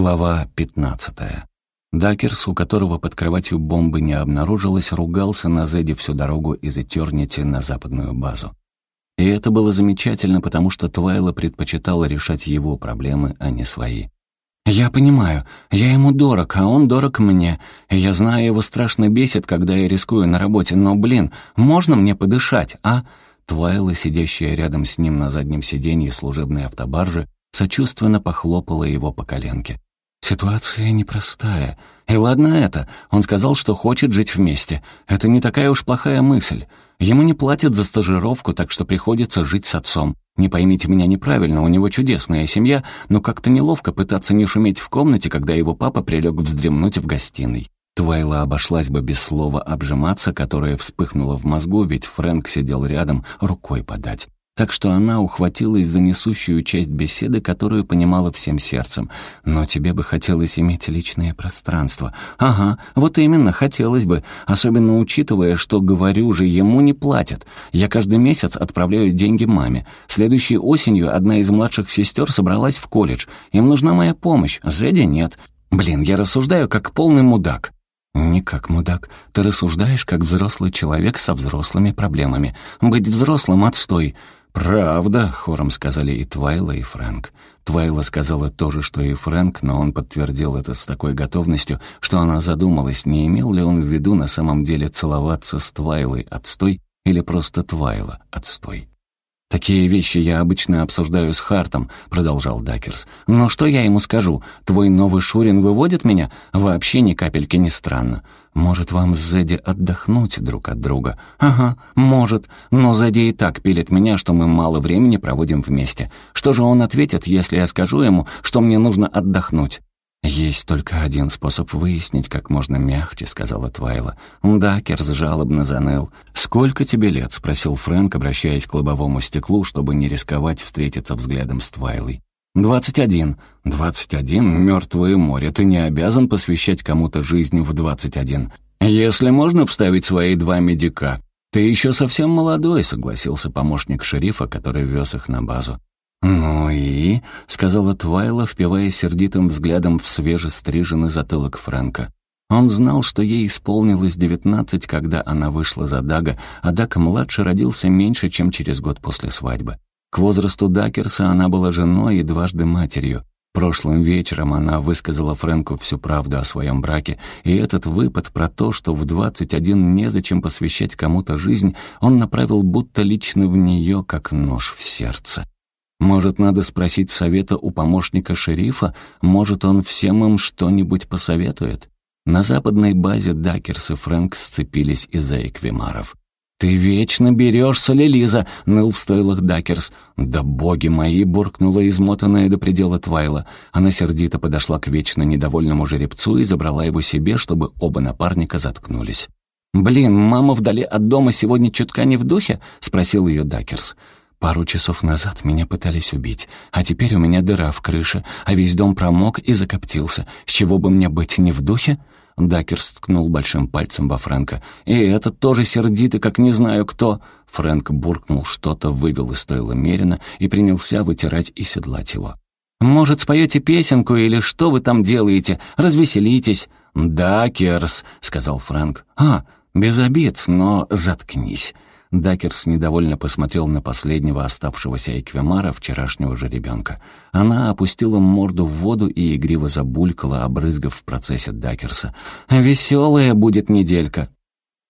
Глава 15. Дакерс, у которого под кроватью бомбы не обнаружилось, ругался на Зеде всю дорогу из Этернити на западную базу. И это было замечательно, потому что Твайла предпочитала решать его проблемы, а не свои. «Я понимаю, я ему дорог, а он дорог мне. Я знаю, его страшно бесит, когда я рискую на работе, но, блин, можно мне подышать, а?» Твайла, сидящая рядом с ним на заднем сиденье служебной автобаржи, сочувственно похлопала его по коленке. «Ситуация непростая. И ладно это, он сказал, что хочет жить вместе. Это не такая уж плохая мысль. Ему не платят за стажировку, так что приходится жить с отцом. Не поймите меня неправильно, у него чудесная семья, но как-то неловко пытаться не шуметь в комнате, когда его папа прилег вздремнуть в гостиной. Твайла обошлась бы без слова обжиматься, которое вспыхнуло в мозгу, ведь Фрэнк сидел рядом, рукой подать так что она ухватилась за несущую часть беседы, которую понимала всем сердцем. «Но тебе бы хотелось иметь личное пространство». «Ага, вот именно, хотелось бы, особенно учитывая, что, говорю же, ему не платят. Я каждый месяц отправляю деньги маме. Следующей осенью одна из младших сестер собралась в колледж. Им нужна моя помощь, Зэдди нет. Блин, я рассуждаю как полный мудак». «Не как мудак. Ты рассуждаешь как взрослый человек со взрослыми проблемами. Быть взрослым — отстой». «Правда», — хором сказали и Твайла, и Фрэнк. Твайла сказала то же, что и Фрэнк, но он подтвердил это с такой готовностью, что она задумалась, не имел ли он в виду на самом деле целоваться с Твайлой отстой или просто Твайла отстой. «Такие вещи я обычно обсуждаю с Хартом», — продолжал Дакерс. «Но что я ему скажу? Твой новый Шурин выводит меня? Вообще ни капельки не странно. Может, вам с Зедди отдохнуть друг от друга? Ага, может. Но Зедди и так пилит меня, что мы мало времени проводим вместе. Что же он ответит, если я скажу ему, что мне нужно отдохнуть?» «Есть только один способ выяснить, как можно мягче», — сказала Твайла. Дакерс жалобно заныл. «Сколько тебе лет?» — спросил Фрэнк, обращаясь к лобовому стеклу, чтобы не рисковать встретиться взглядом с Твайлой. «Двадцать один». «Двадцать один? Мертвое море. Ты не обязан посвящать кому-то жизнь в двадцать один. Если можно вставить свои два медика». «Ты еще совсем молодой», — согласился помощник шерифа, который вез их на базу. «Ну и?» — сказала Твайла, впивая сердитым взглядом в свежестриженный затылок Фрэнка. Он знал, что ей исполнилось девятнадцать, когда она вышла за Дага, а Даг-младший родился меньше, чем через год после свадьбы. К возрасту Дакерса она была женой и дважды матерью. Прошлым вечером она высказала Фрэнку всю правду о своем браке, и этот выпад про то, что в двадцать один незачем посвящать кому-то жизнь, он направил будто лично в нее, как нож в сердце. Может, надо спросить совета у помощника шерифа? Может, он всем им что-нибудь посоветует? На западной базе Дакерс и Фрэнк сцепились из-за эквимаров. «Ты вечно берешься, Лилиза!» — ныл в стойлах Дакерс. «Да боги мои!» — буркнула измотанная до предела Твайла. Она сердито подошла к вечно недовольному жеребцу и забрала его себе, чтобы оба напарника заткнулись. «Блин, мама вдали от дома сегодня чутка не в духе?» — спросил ее Дакерс. Пару часов назад меня пытались убить, а теперь у меня дыра в крыше, а весь дом промок и закоптился. С чего бы мне быть не в духе?» Дакерс ткнул большим пальцем во Фрэнка. «И этот тоже сердитый, как не знаю кто». Фрэнк буркнул что-то, вывел из стойла Мерина и принялся вытирать и седлать его. «Может, споете песенку или что вы там делаете? Развеселитесь». «Дакерс», — сказал Фрэнк. «А, без обид, но заткнись». Дакерс недовольно посмотрел на последнего оставшегося эквемара, вчерашнего же ребенка. Она опустила морду в воду и игриво забулькала, обрызгав в процессе Дакерса. «Веселая будет неделька!»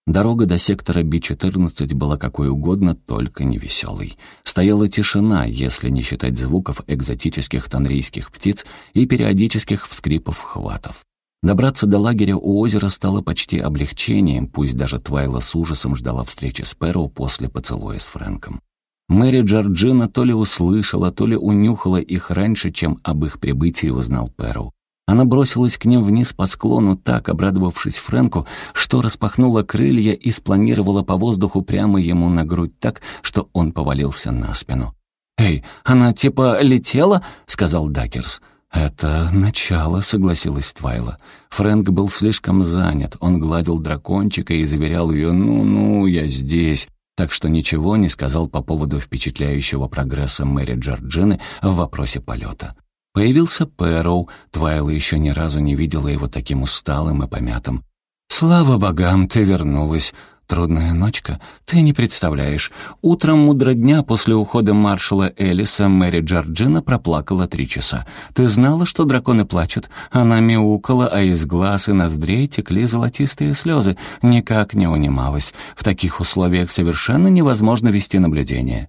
Дорога до сектора Би-14 была какой угодно, только не веселой. Стояла тишина, если не считать звуков экзотических танрийских птиц и периодических вскрипов хватов. Добраться до лагеря у озера стало почти облегчением, пусть даже Твайла с ужасом ждала встречи с Перо после поцелуя с Фрэнком. Мэри Джорджина то ли услышала, то ли унюхала их раньше, чем об их прибытии узнал Перу. Она бросилась к ним вниз по склону, так обрадовавшись Фрэнку, что распахнула крылья и спланировала по воздуху прямо ему на грудь так, что он повалился на спину. «Эй, она типа летела?» — сказал Дакерс. «Это начало», — согласилась Твайла. Фрэнк был слишком занят. Он гладил дракончика и заверял ее «ну-ну, я здесь», так что ничего не сказал по поводу впечатляющего прогресса Мэри Джорджины в вопросе полета. Появился Пэроу, Твайла еще ни разу не видела его таким усталым и помятым. «Слава богам, ты вернулась!» Трудная ночка? Ты не представляешь. Утром мудро дня после ухода маршала Элиса Мэри Джорджина проплакала три часа. Ты знала, что драконы плачут? Она мяукала, а из глаз и ноздрей текли золотистые слезы. Никак не унималась. В таких условиях совершенно невозможно вести наблюдение.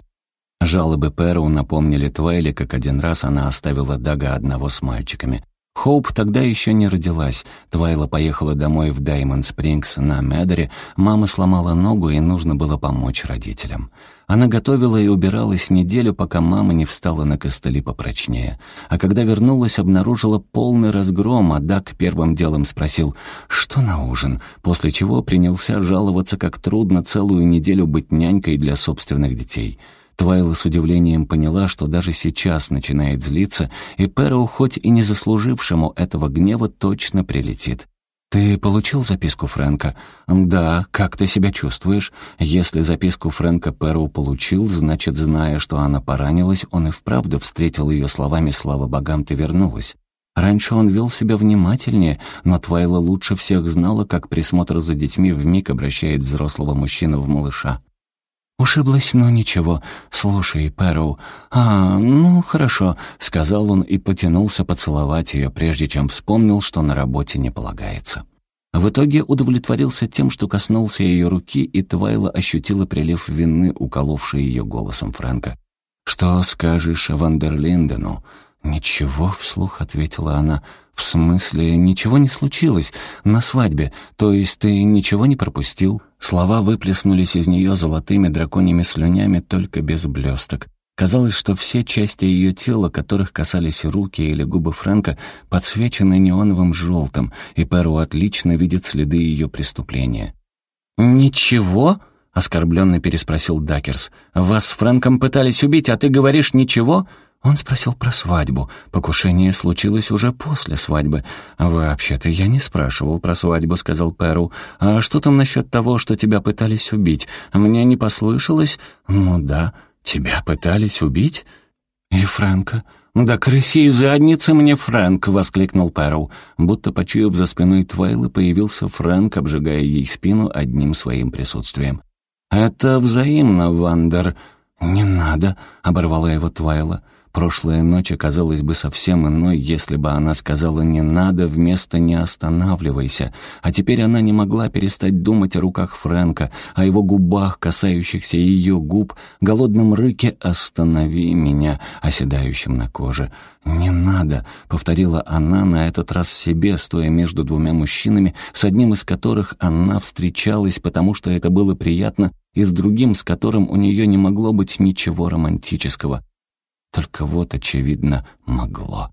Жалобы Пэру напомнили Твайли, как один раз она оставила Дага одного с мальчиками. Хоуп тогда еще не родилась. Твайла поехала домой в Даймонд Спрингс на Медере. Мама сломала ногу, и нужно было помочь родителям. Она готовила и убиралась неделю, пока мама не встала на костыли попрочнее. А когда вернулась, обнаружила полный разгром, а Дак первым делом спросил «Что на ужин?», после чего принялся жаловаться, как трудно целую неделю быть нянькой для собственных детей — Твайла с удивлением поняла, что даже сейчас начинает злиться, и Перу, хоть и не заслужившему этого гнева, точно прилетит. «Ты получил записку Фрэнка?» «Да. Как ты себя чувствуешь?» Если записку Фрэнка Перу получил, значит, зная, что она поранилась, он и вправду встретил ее словами «Слава богам, ты вернулась». Раньше он вел себя внимательнее, но Твайла лучше всех знала, как присмотр за детьми вмиг обращает взрослого мужчину в малыша. «Ушиблась, но ничего. Слушай, Пэру...» «А, ну, хорошо», — сказал он и потянулся поцеловать ее, прежде чем вспомнил, что на работе не полагается. В итоге удовлетворился тем, что коснулся ее руки, и Твайла ощутила прилив вины, уколовший ее голосом Фрэнка. «Что скажешь Вандерлиндену?» «Ничего», — вслух ответила она. «В смысле, ничего не случилось? На свадьбе? То есть ты ничего не пропустил?» Слова выплеснулись из нее золотыми драконьими слюнями, только без блесток. Казалось, что все части ее тела, которых касались руки или губы Фрэнка, подсвечены неоновым желтым, и Перу отлично видит следы ее преступления. «Ничего?» — оскорбленно переспросил Дакерс. «Вас с Фрэнком пытались убить, а ты говоришь «ничего»?» Он спросил про свадьбу. Покушение случилось уже после свадьбы. «Вообще-то я не спрашивал про свадьбу», — сказал Перу. «А что там насчет того, что тебя пытались убить? Мне не послышалось?» «Ну да, тебя пытались убить?» «И Фрэнка?» «Да крыси задницы мне, Фрэнк!» — воскликнул Перу. Будто почуяв за спиной Твайлы, появился Фрэнк, обжигая ей спину одним своим присутствием. «Это взаимно, Вандер». «Не надо», — оборвала его Твайла. Прошлая ночь оказалась бы совсем иной, если бы она сказала «не надо» вместо «не останавливайся». А теперь она не могла перестать думать о руках Фрэнка, о его губах, касающихся ее губ, голодном рыке «останови меня», оседающем на коже. «Не надо», — повторила она на этот раз себе, стоя между двумя мужчинами, с одним из которых она встречалась, потому что это было приятно, и с другим, с которым у нее не могло быть ничего романтического. Только вот, очевидно, могло.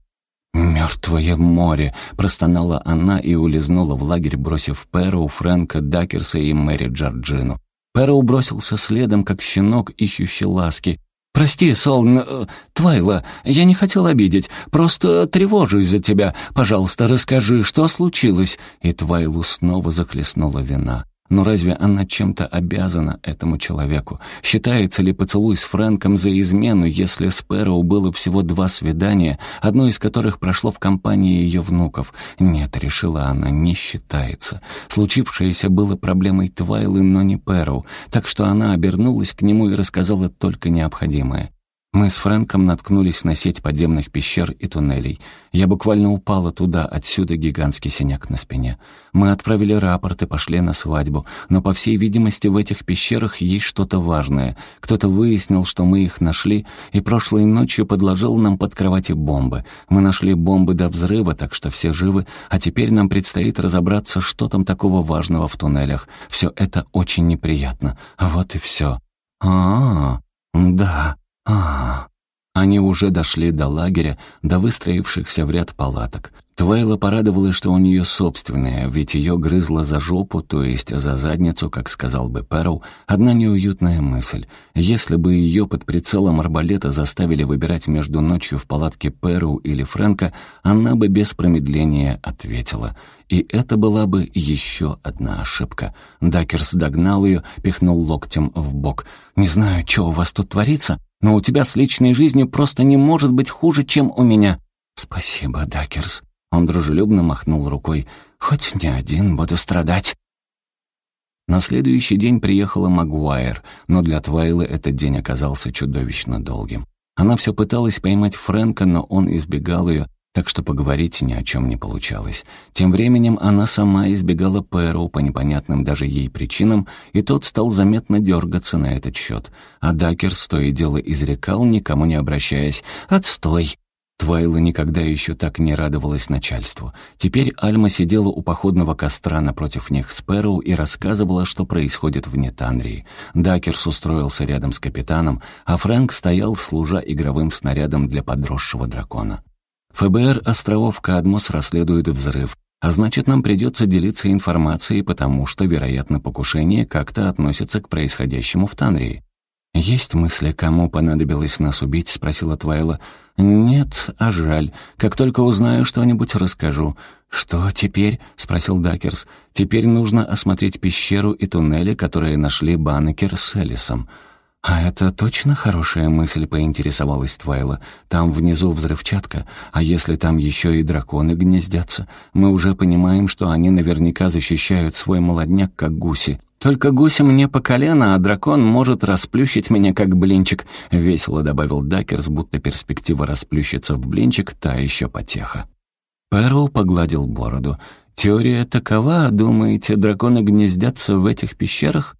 «Мертвое море!» — простонала она и улизнула в лагерь, бросив Пэроу, Фрэнка, Дакерса и Мэри Джорджину. Пэроу бросился следом, как щенок, ищущий ласки. «Прости, Сол, э, Твайла, я не хотел обидеть, просто тревожусь за тебя. Пожалуйста, расскажи, что случилось?» И Твайлу снова захлестнула вина. Но разве она чем-то обязана этому человеку? Считается ли поцелуй с Фрэнком за измену, если с Пэроу было всего два свидания, одно из которых прошло в компании ее внуков? Нет, решила она, не считается. Случившееся было проблемой Твайлы, но не Пэроу, так что она обернулась к нему и рассказала только необходимое. Мы с Фрэнком наткнулись на сеть подземных пещер и туннелей. Я буквально упала туда, отсюда гигантский синяк на спине. Мы отправили рапорт и пошли на свадьбу, но, по всей видимости, в этих пещерах есть что-то важное. Кто-то выяснил, что мы их нашли, и прошлой ночью подложил нам под кровати бомбы. Мы нашли бомбы до взрыва, так что все живы, а теперь нам предстоит разобраться, что там такого важного в туннелях. Все это очень неприятно. Вот и все. А, -а, Они уже дошли до лагеря, до выстроившихся в ряд палаток. Твайла порадовалась, что у нее собственная, ведь ее грызла за жопу, то есть за задницу, как сказал бы Перл, одна неуютная мысль. Если бы ее под прицелом арбалета заставили выбирать между ночью в палатке Перу или Фрэнка, она бы без промедления ответила. И это была бы еще одна ошибка. Дакерс догнал ее, пихнул локтем в бок. «Не знаю, что у вас тут творится, но у тебя с личной жизнью просто не может быть хуже, чем у меня». «Спасибо, Дакерс». Он дружелюбно махнул рукой. «Хоть не один буду страдать». На следующий день приехала Магуайр, но для Твайлы этот день оказался чудовищно долгим. Она все пыталась поймать Фрэнка, но он избегал ее, так что поговорить ни о чем не получалось. Тем временем она сама избегала Пэроу по непонятным даже ей причинам, и тот стал заметно дергаться на этот счет. А Дакерс то и дело изрекал, ни к кому не обращаясь «Отстой!» Твайла никогда еще так не радовалась начальству. Теперь Альма сидела у походного костра напротив них с Пэроу и рассказывала, что происходит в Нетанрии. Дакерс устроился рядом с капитаном, а Фрэнк стоял, служа игровым снарядом для подросшего дракона. ФБР островов Кадмос расследует взрыв, а значит, нам придется делиться информацией, потому что, вероятно, покушение как-то относится к происходящему в Танрии. «Есть мысли, кому понадобилось нас убить?» — спросила Твайла. «Нет, а жаль. Как только узнаю что-нибудь, расскажу». «Что теперь?» — спросил Дакерс. «Теперь нужно осмотреть пещеру и туннели, которые нашли Баннекер с Элисом». «А это точно хорошая мысль?» — поинтересовалась Твайла. «Там внизу взрывчатка, а если там еще и драконы гнездятся? Мы уже понимаем, что они наверняка защищают свой молодняк, как гуси. «Только гуся мне по колено, а дракон может расплющить меня как блинчик», — весело добавил Дакерс, будто перспектива расплющиться в блинчик — та еще потеха. Пэроу погладил бороду. «Теория такова, думаете, драконы гнездятся в этих пещерах?»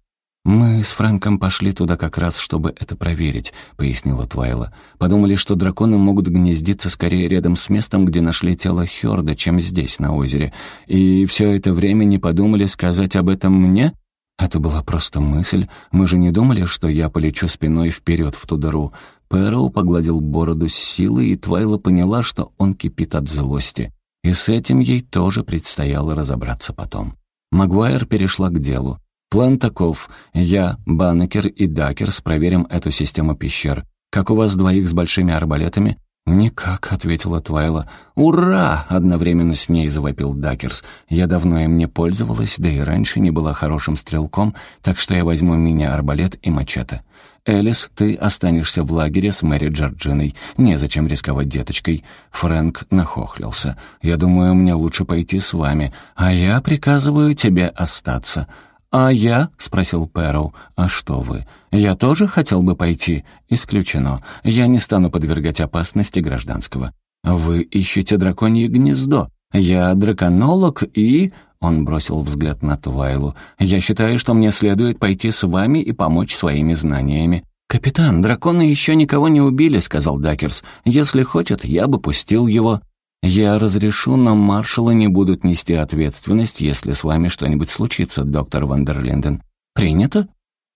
«Мы с Фрэнком пошли туда как раз, чтобы это проверить», — пояснила Твайла. «Подумали, что драконы могут гнездиться скорее рядом с местом, где нашли тело Хёрда, чем здесь, на озере. И все это время не подумали сказать об этом мне?» Это была просто мысль. Мы же не думали, что я полечу спиной вперед в ту дыру. Пэроу погладил бороду с силой, и Твайла поняла, что он кипит от злости. И с этим ей тоже предстояло разобраться потом. Магуайр перешла к делу. «План таков. Я, Баннекер и Дакерс проверим эту систему пещер. Как у вас двоих с большими арбалетами? «Никак», — ответила Твайла. «Ура!» — одновременно с ней завопил Дакерс. «Я давно им не пользовалась, да и раньше не была хорошим стрелком, так что я возьму мини-арбалет и мачете. Элис, ты останешься в лагере с Мэри Джорджиной. Незачем рисковать деточкой». Фрэнк нахохлился. «Я думаю, мне лучше пойти с вами, а я приказываю тебе остаться». «А я?» — спросил Пэроу. «А что вы? Я тоже хотел бы пойти?» «Исключено. Я не стану подвергать опасности гражданского». «Вы ищете драконье гнездо. Я драконолог и...» Он бросил взгляд на Твайлу. «Я считаю, что мне следует пойти с вами и помочь своими знаниями». «Капитан, драконы еще никого не убили», — сказал Дакерс. «Если хочет, я бы пустил его». «Я разрешу, но маршалы не будут нести ответственность, если с вами что-нибудь случится, доктор Вандерлинден. Принято?»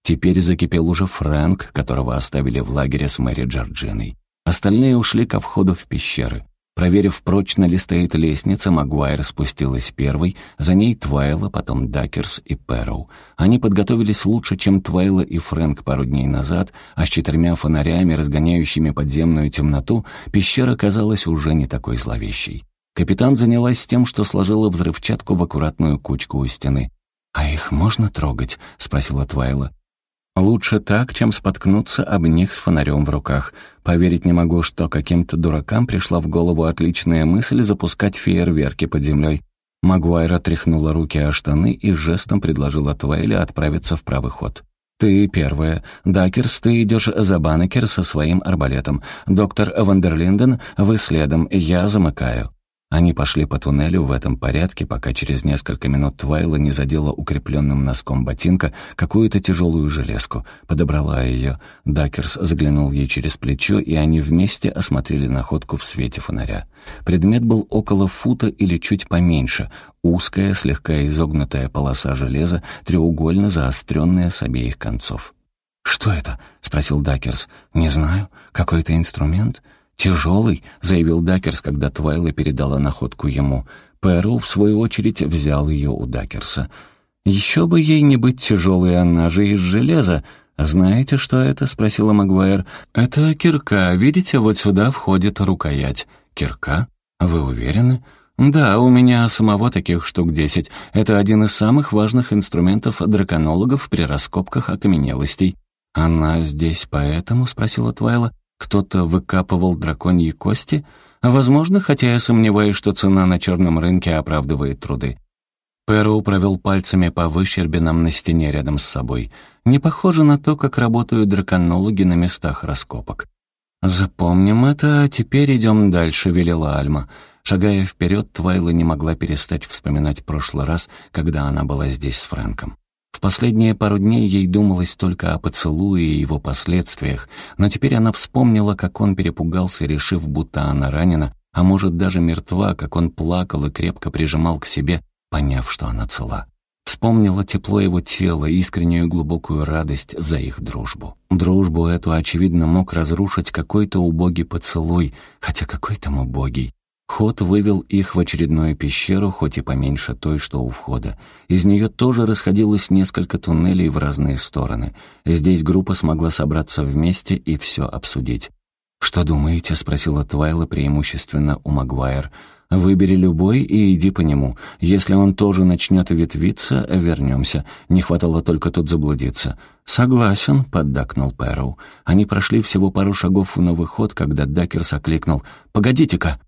Теперь закипел уже Фрэнк, которого оставили в лагере с Мэри Джорджиной. Остальные ушли ко входу в пещеры. Проверив, прочно ли стоит лестница, Магуайр спустилась первой, за ней Твайла, потом Дакерс и Пэроу. Они подготовились лучше, чем Твайла и Фрэнк пару дней назад, а с четырьмя фонарями, разгоняющими подземную темноту, пещера казалась уже не такой зловещей. Капитан занялась тем, что сложила взрывчатку в аккуратную кучку у стены. «А их можно трогать?» — спросила Твайла. Лучше так, чем споткнуться об них с фонарем в руках. Поверить не могу, что каким-то дуракам пришла в голову отличная мысль запускать фейерверки под землей. Магуайра тряхнула руки о штаны и жестом предложила Твайле отправиться в правый ход. «Ты первая. Дакерс, ты идешь за Баннекер со своим арбалетом. Доктор Вандерлинден, вы следом, я замыкаю». Они пошли по туннелю в этом порядке, пока через несколько минут Твайла не задела укрепленным носком ботинка какую-то тяжелую железку. Подобрала ее. Дакерс заглянул ей через плечо, и они вместе осмотрели находку в свете фонаря. Предмет был около фута или чуть поменьше. Узкая, слегка изогнутая полоса железа, треугольно заостренная с обеих концов. «Что это?» — спросил Дакерс. «Не знаю. Какой-то инструмент?» «Тяжелый», — заявил Дакерс, когда Твайла передала находку ему. Пэру, в свою очередь, взял ее у Дакерса. «Еще бы ей не быть тяжелой, она же из железа. Знаете, что это?» — спросила Магуайр. «Это кирка. Видите, вот сюда входит рукоять». «Кирка? Вы уверены?» «Да, у меня самого таких штук десять. Это один из самых важных инструментов драконологов при раскопках окаменелостей». «Она здесь поэтому?» — спросила Твайла. Кто-то выкапывал драконьи кости? Возможно, хотя я сомневаюсь, что цена на черном рынке оправдывает труды. Пэроу провел пальцами по выщербинам на стене рядом с собой. Не похоже на то, как работают драконологи на местах раскопок. «Запомним это, а теперь идем дальше», — велела Альма. Шагая вперед, Твайла не могла перестать вспоминать прошлый раз, когда она была здесь с Фрэнком. В последние пару дней ей думалось только о поцелуе и его последствиях, но теперь она вспомнила, как он перепугался, решив, будто она ранена, а может даже мертва, как он плакал и крепко прижимал к себе, поняв, что она цела. Вспомнила тепло его тела, искреннюю глубокую радость за их дружбу. Дружбу эту, очевидно, мог разрушить какой-то убогий поцелуй, хотя какой там убогий. Ход вывел их в очередную пещеру, хоть и поменьше той, что у входа. Из нее тоже расходилось несколько туннелей в разные стороны. Здесь группа смогла собраться вместе и все обсудить. «Что думаете?» — спросила Твайла преимущественно у Магуайр. Выбери любой и иди по нему. Если он тоже начнет ветвиться, вернемся. Не хватало только тут заблудиться». «Согласен», — поддакнул Пэроу. Они прошли всего пару шагов в новый ход, когда Дакерс окликнул. «Погодите-ка!»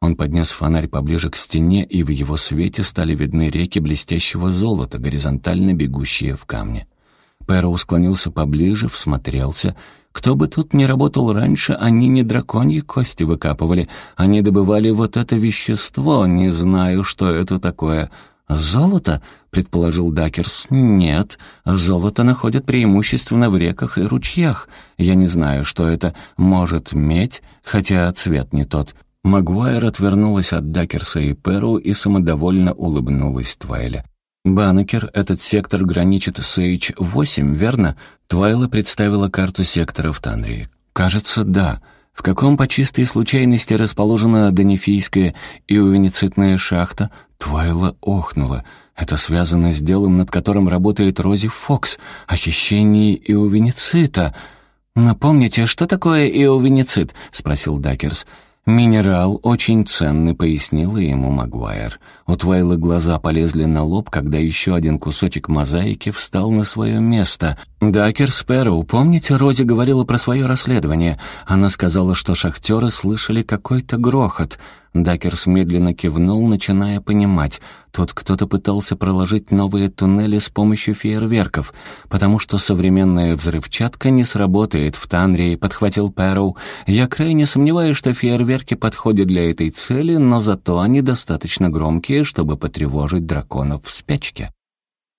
Он поднес фонарь поближе к стене, и в его свете стали видны реки блестящего золота, горизонтально бегущие в камне. Пэроу склонился поближе, всмотрелся — кто бы тут ни работал раньше, они не драконьи кости выкапывали. Они добывали вот это вещество, не знаю, что это такое. «Золото?» — предположил Дакерс. «Нет, золото находят преимущественно в реках и ручьях. Я не знаю, что это. Может, медь, хотя цвет не тот». Магуайр отвернулась от Дакерса и Перу и самодовольно улыбнулась Твайля. «Баннекер, этот сектор граничит с H8, верно?» Твайла представила карту сектора в Танрии. «Кажется, да. В каком по чистой случайности расположена Донефийская иовеницитная шахта?» Твайла охнула. «Это связано с делом, над которым работает Рози Фокс. О хищении иовеницита». «Напомните, что такое иовеницит?» — спросил Дакерс. «Минерал очень ценный», — пояснила ему Магуайр. У Твайлы глаза полезли на лоб, когда еще один кусочек мозаики встал на свое место. «Дакерс, Пэроу, помните, Рози говорила про свое расследование? Она сказала, что шахтеры слышали какой-то грохот. Дакерс медленно кивнул, начиная понимать. Тот кто-то пытался проложить новые туннели с помощью фейерверков, потому что современная взрывчатка не сработает в Танрии, подхватил Пэроу. Я крайне сомневаюсь, что фейерверки подходят для этой цели, но зато они достаточно громкие, чтобы потревожить драконов в спячке.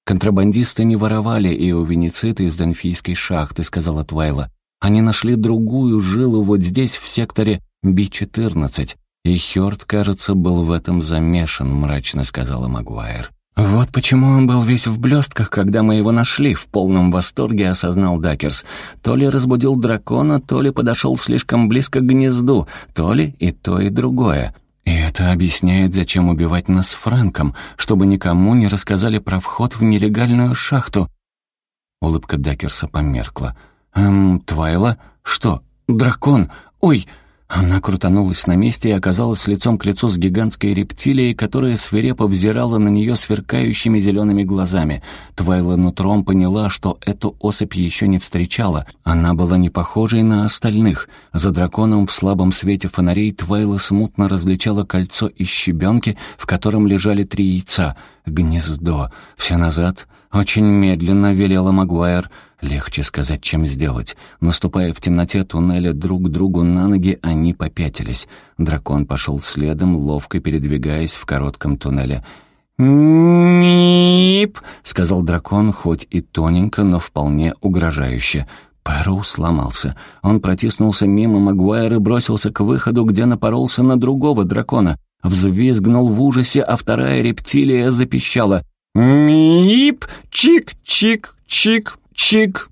«Контрабандисты не воровали иовеницит из Донфийской шахты», — сказала Твайла. «Они нашли другую жилу вот здесь, в секторе Би-14. «И Хёрд, кажется, был в этом замешан», — мрачно сказала Магуайр. «Вот почему он был весь в блестках, когда мы его нашли», — в полном восторге осознал Дакерс. «То ли разбудил дракона, то ли подошел слишком близко к гнезду, то ли и то, и другое. И это объясняет, зачем убивать нас с Фрэнком, чтобы никому не рассказали про вход в нелегальную шахту». Улыбка Дакерса померкла. «Эм, Твайла? Что? Дракон? Ой!» Она крутанулась на месте и оказалась лицом к лицу с гигантской рептилией, которая свирепо взирала на нее сверкающими зелеными глазами. Твайла нутром поняла, что эту особь еще не встречала. Она была не похожей на остальных. За драконом в слабом свете фонарей Твайла смутно различала кольцо из щебенки, в котором лежали три яйца. Гнездо. Все назад. Очень медленно велела Магуайр. Легче сказать, чем сделать. Наступая в темноте туннеля друг другу на ноги, они попятились. Дракон пошел следом, ловко передвигаясь в коротком туннеле. «Нип!» — сказал дракон, хоть и тоненько, но вполне угрожающе. Пэру сломался. Он протиснулся мимо Магуайра и бросился к выходу, где напоролся на другого дракона. Взвизгнул в ужасе, а вторая рептилия запищала. «Мип! Чик-чик-чик!»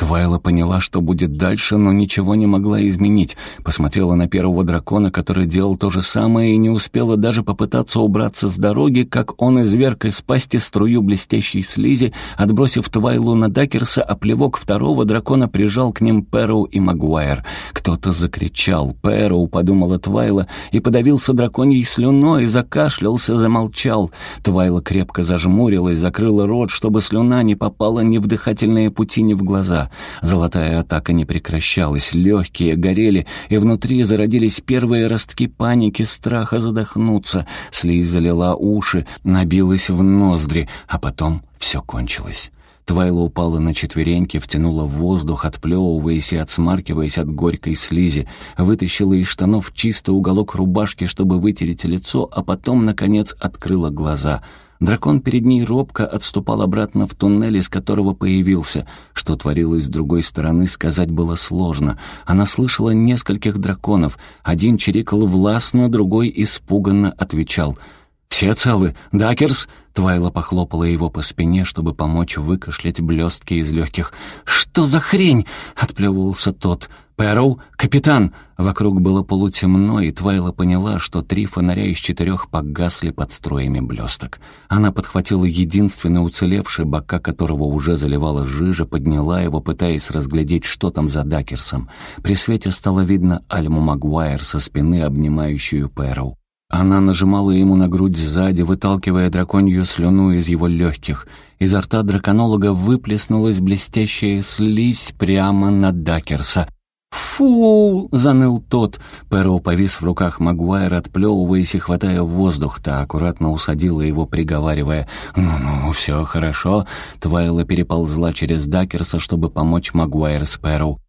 Твайла поняла, что будет дальше, но ничего не могла изменить. Посмотрела на первого дракона, который делал то же самое, и не успела даже попытаться убраться с дороги, как он изверг из пасти струю блестящей слизи, отбросив Твайлу на Дакерса, а плевок второго дракона прижал к ним Пэроу и Магуайр. Кто-то закричал. Пэроу, подумала Твайла, и подавился драконьей слюной, закашлялся, замолчал. Твайла крепко зажмурилась, закрыла рот, чтобы слюна не попала ни в дыхательные пути, ни в глаза. Золотая атака не прекращалась, легкие горели, и внутри зародились первые ростки паники, страха задохнуться. Слизь залила уши, набилась в ноздри, а потом все кончилось. Твайла упала на четвереньки, втянула в воздух, отплевываясь и отсмаркиваясь от горькой слизи, вытащила из штанов чистый уголок рубашки, чтобы вытереть лицо, а потом, наконец, открыла глаза. Дракон перед ней робко отступал обратно в туннель, из которого появился. Что творилось с другой стороны, сказать было сложно. Она слышала нескольких драконов. Один чирикал властно, другой испуганно отвечал — «Все целы? Дакерс?» Твайла похлопала его по спине, чтобы помочь выкашлять блестки из легких. «Что за хрень?» — отплевывался тот. «Пэроу? Капитан!» Вокруг было полутемно, и Твайла поняла, что три фонаря из четырех погасли под строями блесток. Она подхватила единственный уцелевший, бока которого уже заливала жижа, подняла его, пытаясь разглядеть, что там за Дакерсом. При свете стало видно Альму Магуайр со спины, обнимающую Пэроу. Она нажимала ему на грудь сзади, выталкивая драконью слюну из его легких. Изо рта драконолога выплеснулась блестящая слизь прямо на Дакерса. «Фу!» — заныл тот. Перо повис в руках Магуайра, отплевываясь и хватая воздух. Та аккуратно усадила его, приговаривая «Ну-ну, все хорошо». Твайла переползла через Дакерса, чтобы помочь Магуайр с Перу.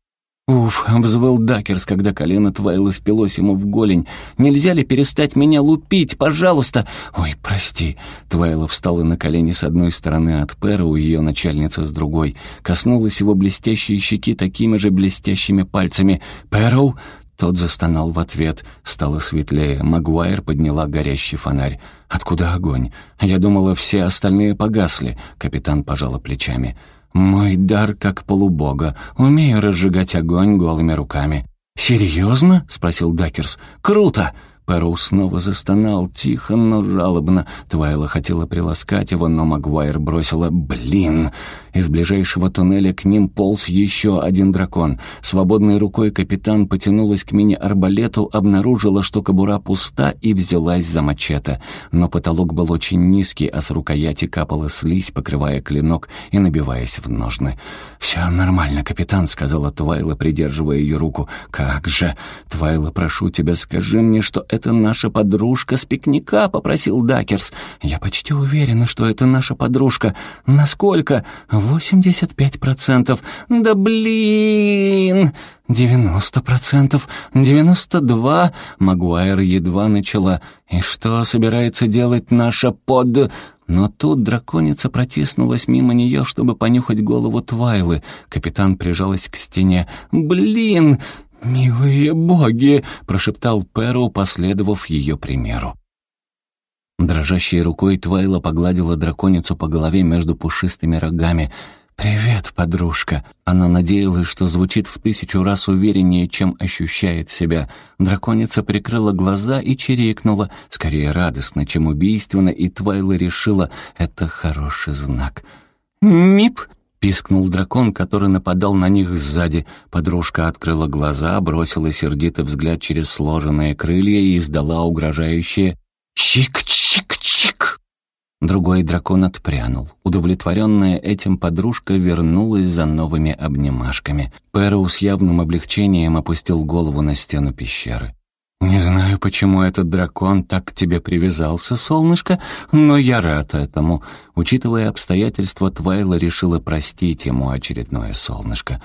«Уф!» — взвыл Дакерс, когда колено Твайла впилось ему в голень. «Нельзя ли перестать меня лупить, пожалуйста?» «Ой, прости!» Твайла встала на колени с одной стороны от Пэра, у ее начальницы с другой. Коснулась его блестящие щеки такими же блестящими пальцами. «Пэроу!» Тот застонал в ответ. Стало светлее. Магуайр подняла горящий фонарь. «Откуда огонь? Я думала, все остальные погасли». Капитан пожала плечами. «Мой дар как полубога. Умею разжигать огонь голыми руками». «Серьезно?» — спросил Дакерс. «Круто!» Пэроу снова застонал, тихо, но жалобно. Твайла хотела приласкать его, но Магуайр бросила «Блин!». Из ближайшего туннеля к ним полз еще один дракон. Свободной рукой капитан потянулась к мини-арбалету, обнаружила, что кобура пуста и взялась за мачете. Но потолок был очень низкий, а с рукояти капала слизь, покрывая клинок и набиваясь в ножны. «Все нормально, капитан», — сказала Твайла, придерживая ее руку. «Как же! Твайла, прошу тебя, скажи мне, что это наша подружка с пикника», — попросил Дакерс. «Я почти уверена, что это наша подружка. Насколько?» «Восемьдесят пять процентов. Да блин!» «Девяносто процентов. Девяносто два». Магуайр едва начала. «И что собирается делать наша под...» Но тут драконица протиснулась мимо нее, чтобы понюхать голову Твайлы. Капитан прижалась к стене. «Блин! «Милые боги!» — прошептал Перу, последовав ее примеру. Дрожащей рукой Твайла погладила драконицу по голове между пушистыми рогами. «Привет, подружка!» Она надеялась, что звучит в тысячу раз увереннее, чем ощущает себя. Драконица прикрыла глаза и чирикнула, скорее радостно, чем убийственно, и Твайла решила, это хороший знак. «Мип!» — пискнул дракон, который нападал на них сзади. Подружка открыла глаза, бросила сердитый взгляд через сложенные крылья и издала угрожающее «Чик-чик-чик!» Другой дракон отпрянул. Удовлетворенная этим подружка вернулась за новыми обнимашками. Перу с явным облегчением опустил голову на стену пещеры. «Не знаю, почему этот дракон так к тебе привязался, солнышко, но я рад этому». Учитывая обстоятельства, Твайла решила простить ему очередное солнышко.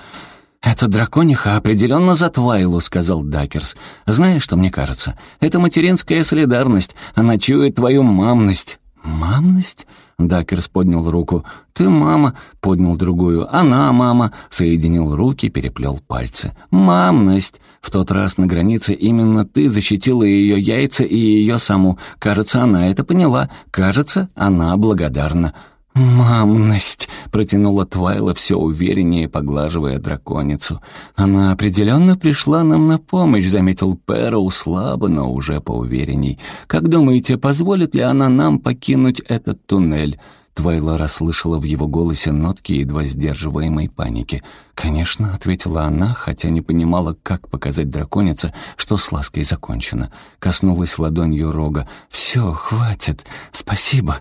«Это дракониха определенно за Твайлу», — сказал Дакерс. «Знаешь, что мне кажется? Это материнская солидарность. Она чует твою мамность». «Мамность?» — Дакерс поднял руку. «Ты мама», — поднял другую. «Она мама», — соединил руки, переплел пальцы. «Мамность». В тот раз на границе именно ты защитила ее яйца и ее саму. Кажется, она это поняла. Кажется, она благодарна. «Мамность!» — протянула Твайла все увереннее, поглаживая драконицу. «Она определенно пришла нам на помощь», — заметил Пэроу слабо, но уже поуверенней. «Как думаете, позволит ли она нам покинуть этот туннель?» Твайла расслышала в его голосе нотки едва сдерживаемой паники. «Конечно», — ответила она, хотя не понимала, как показать драконице, что с лаской закончено. Коснулась ладонью рога. «Все, хватит. Спасибо».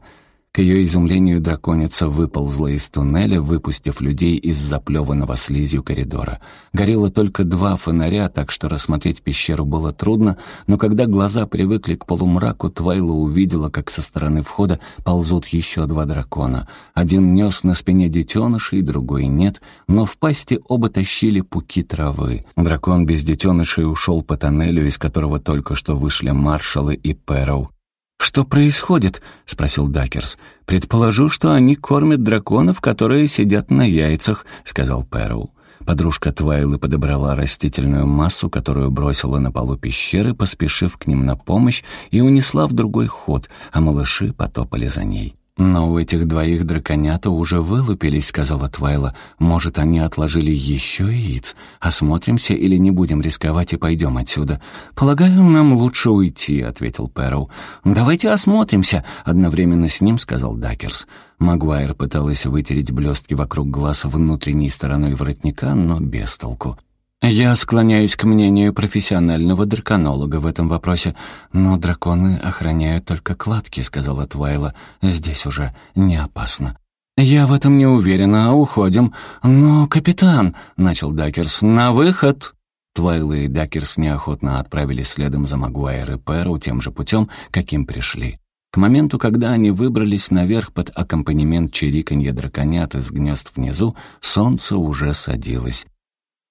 К ее изумлению драконица выползла из туннеля, выпустив людей из заплеванного слизью коридора. Горело только два фонаря, так что рассмотреть пещеру было трудно, но когда глаза привыкли к полумраку, Твайла увидела, как со стороны входа ползут еще два дракона. Один нес на спине детенышей, другой нет, но в пасти оба тащили пуки травы. Дракон без детенышей ушел по тоннелю, из которого только что вышли маршалы и Пэроу. «Что происходит?» — спросил Дакерс. «Предположу, что они кормят драконов, которые сидят на яйцах», — сказал Пэроу. Подружка Твайлы подобрала растительную массу, которую бросила на полу пещеры, поспешив к ним на помощь, и унесла в другой ход, а малыши потопали за ней. «Но у этих двоих драконята уже вылупились», — сказала Твайла. «Может, они отложили еще яиц? Осмотримся или не будем рисковать и пойдем отсюда?» «Полагаю, нам лучше уйти», — ответил Пэроу. «Давайте осмотримся», — одновременно с ним сказал Дакерс. Магуайр пыталась вытереть блестки вокруг глаз внутренней стороной воротника, но без толку. «Я склоняюсь к мнению профессионального драконолога в этом вопросе, но драконы охраняют только кладки», — сказала Твайла. «Здесь уже не опасно». «Я в этом не уверена, уходим». «Но, капитан», — начал Дакерс, — «на выход». Твайла и Дакерс неохотно отправились следом за Магуайр и Перу тем же путем, каким пришли. К моменту, когда они выбрались наверх под аккомпанемент чириканья драконят из гнезд внизу, солнце уже садилось.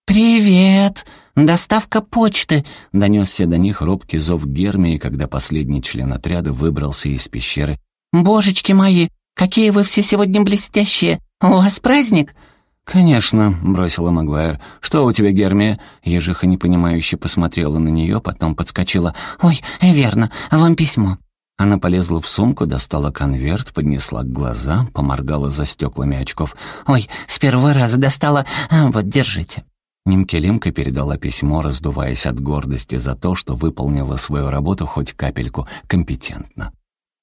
«Привет! Доставка почты!» — донесся до них робкий зов Гермии, когда последний член отряда выбрался из пещеры. «Божечки мои, какие вы все сегодня блестящие! У вас праздник?» «Конечно», — бросила Магуайр. «Что у тебя, Гермия?» Ежиха непонимающе посмотрела на нее, потом подскочила. «Ой, верно, вам письмо». Она полезла в сумку, достала конверт, поднесла к глазам, поморгала за стеклами очков. «Ой, с первого раза достала. А, вот, держите». Нимкелимка передала письмо, раздуваясь от гордости за то, что выполнила свою работу хоть капельку компетентно.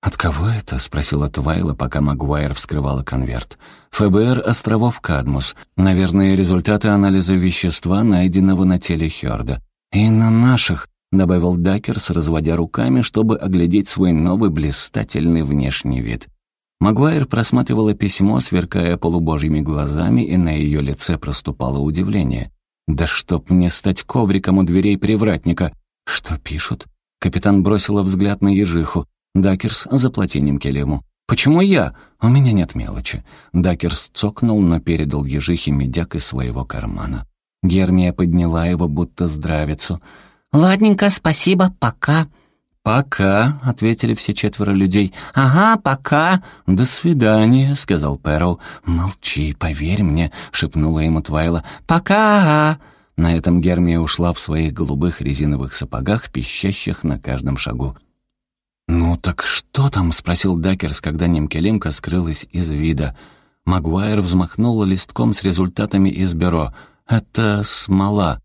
«От кого это?» — спросила Твайла, пока Магуайр вскрывала конверт. «ФБР островов Кадмус. Наверное, результаты анализа вещества, найденного на теле Хёрда. И на наших», — добавил Дакерс, разводя руками, чтобы оглядеть свой новый блистательный внешний вид. Магуайр просматривала письмо, сверкая полубожьими глазами, и на ее лице проступало удивление. «Да чтоб мне стать ковриком у дверей привратника!» «Что пишут?» Капитан бросила взгляд на ежиху. Дакерс заплати Нимкелему. «Почему я? У меня нет мелочи». Дакерс цокнул, но передал ежихе медяк из своего кармана. Гермия подняла его, будто здравицу. «Ладненько, спасибо, пока». «Пока», — ответили все четверо людей. «Ага, пока». «До свидания», — сказал Пэроу. «Молчи, поверь мне», — шепнула ему Твайла. «Пока». На этом Гермия ушла в своих голубых резиновых сапогах, пищащих на каждом шагу. «Ну так что там?» — спросил Дакерс, когда Немкелимка скрылась из вида. Магуайр взмахнула листком с результатами из бюро. «Это смола».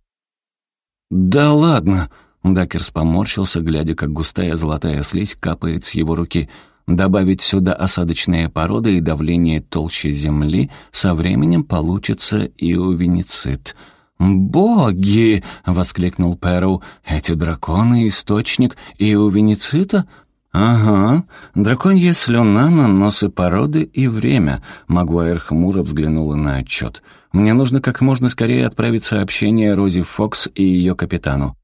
«Да ладно!» Дакерс поморщился, глядя, как густая золотая слизь капает с его руки. Добавить сюда осадочные породы и давление толще земли, со временем получится иовеницит. «Боги!» — воскликнул Перу. «Эти драконы — источник иовеницита?» «Ага, драконья слюна, наносы породы и время», — Магуайр хмуро взглянула на отчет. «Мне нужно как можно скорее отправить сообщение Рози Фокс и ее капитану.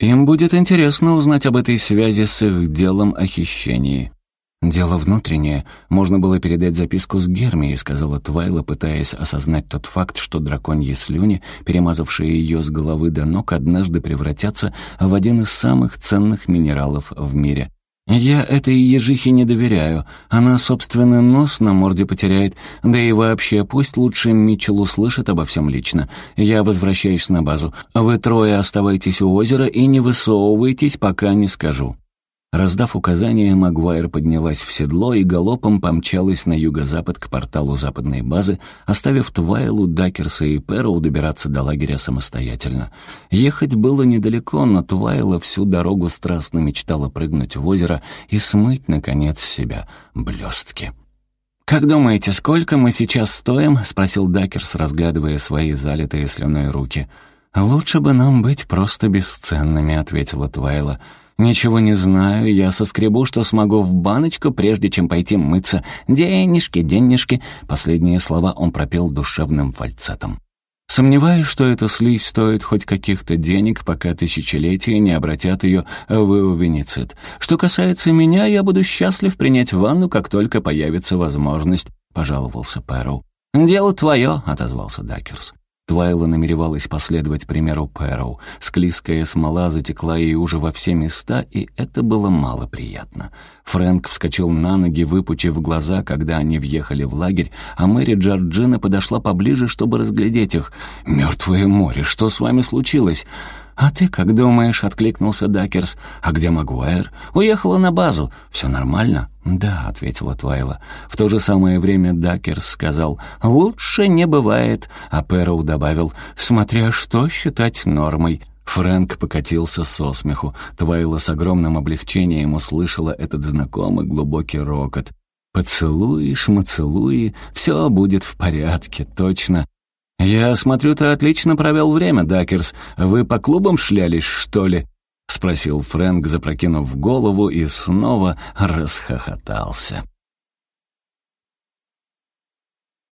Им будет интересно узнать об этой связи с их делом о хищении. «Дело внутреннее. Можно было передать записку с Гермией», — сказала Твайла, пытаясь осознать тот факт, что драконьи слюни, перемазавшие ее с головы до ног, однажды превратятся в один из самых ценных минералов в мире. «Я этой ежихе не доверяю. Она собственный нос на морде потеряет. Да и вообще, пусть лучше Митчелл услышит обо всем лично. Я возвращаюсь на базу. Вы трое оставайтесь у озера и не высовывайтесь, пока не скажу». Раздав указание, Магуайр поднялась в седло и галопом помчалась на юго-запад к порталу западной базы, оставив Твайлу, Дакерса и Перроу добираться до лагеря самостоятельно. Ехать было недалеко, но Твайла всю дорогу страстно мечтала прыгнуть в озеро и смыть, наконец, с себя блестки. «Как думаете, сколько мы сейчас стоим?» — спросил Дакерс, разглядывая свои залитые слюной руки. «Лучше бы нам быть просто бесценными», — ответила Твайла. «Ничего не знаю, я соскребу, что смогу в баночку, прежде чем пойти мыться. Денежки, денежки!» Последние слова он пропел душевным фальцетом. Сомневаюсь, что эта слизь стоит хоть каких-то денег, пока тысячелетия не обратят ее в эувеницид. Что касается меня, я буду счастлив принять ванну, как только появится возможность», — пожаловался Пэроу. «Дело твое», — отозвался Дакерс. Твайла намеревалась последовать примеру Пэроу. Склизкая смола затекла ей уже во все места, и это было мало приятно. Фрэнк вскочил на ноги, выпучив глаза, когда они въехали в лагерь, а Мэри Джорджина подошла поближе, чтобы разглядеть их. «Мертвое море, что с вами случилось?» «А ты как думаешь?» — откликнулся Дакерс. «А где Магуайр?» «Уехала на базу. Все нормально?» «Да», — ответила Твайла. В то же самое время Дакерс сказал «Лучше не бывает», а Пэроу добавил «Смотря что считать нормой». Фрэнк покатился со смеху. Твайла с огромным облегчением услышала этот знакомый глубокий рокот. «Поцелуи, шмацелуи, все будет в порядке, точно. «Я смотрю, ты отлично провел время, Дакерс. Вы по клубам шлялись, что ли?» — спросил Фрэнк, запрокинув голову, и снова расхохотался.